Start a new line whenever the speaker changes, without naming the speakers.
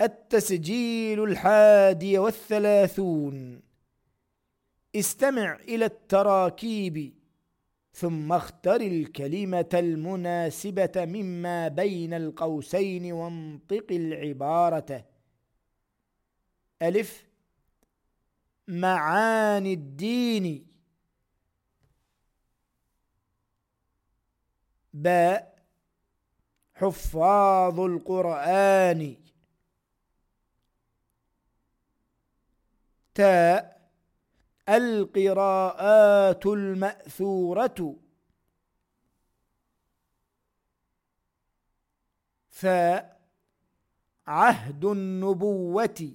التسجيل الحادي والثلاثون. استمع إلى التراكيب ثم اختر الكلمة المناسبة مما بين القوسين وانطق العبارة. ألف. معاني الدين. باء. حفاظ القرآن. تاء القراءات المأثورة. فعهد النبوة